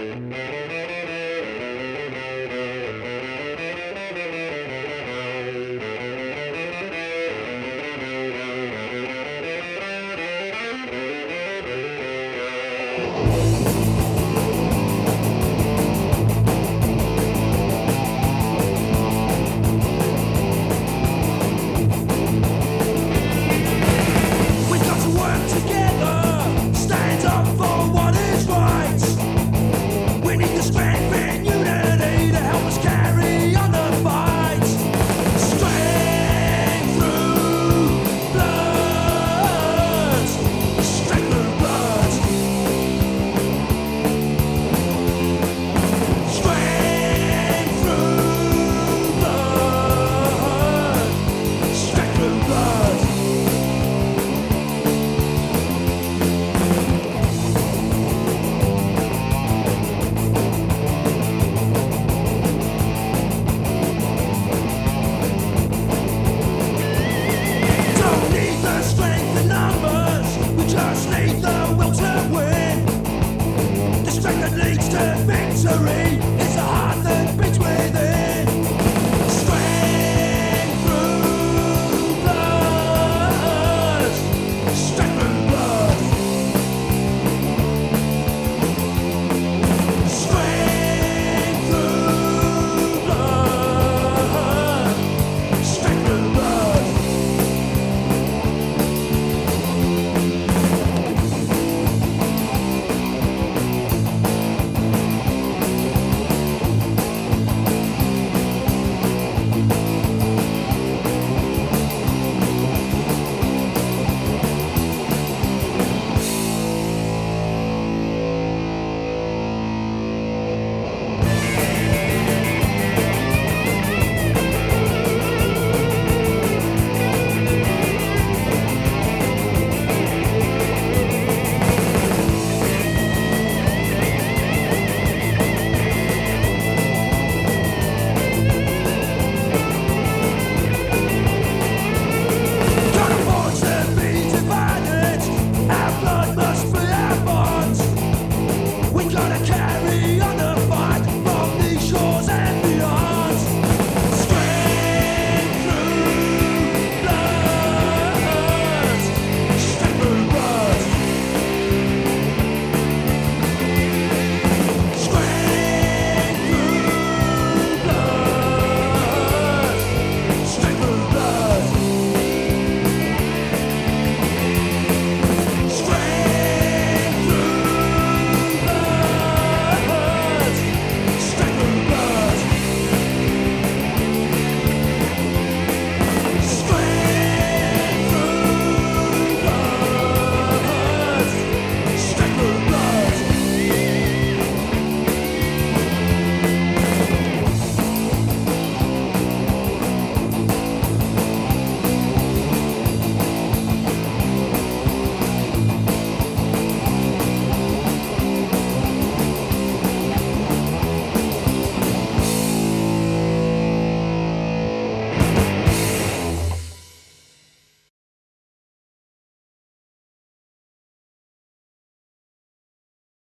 Música Just need the will to win. The strength that leads to victory.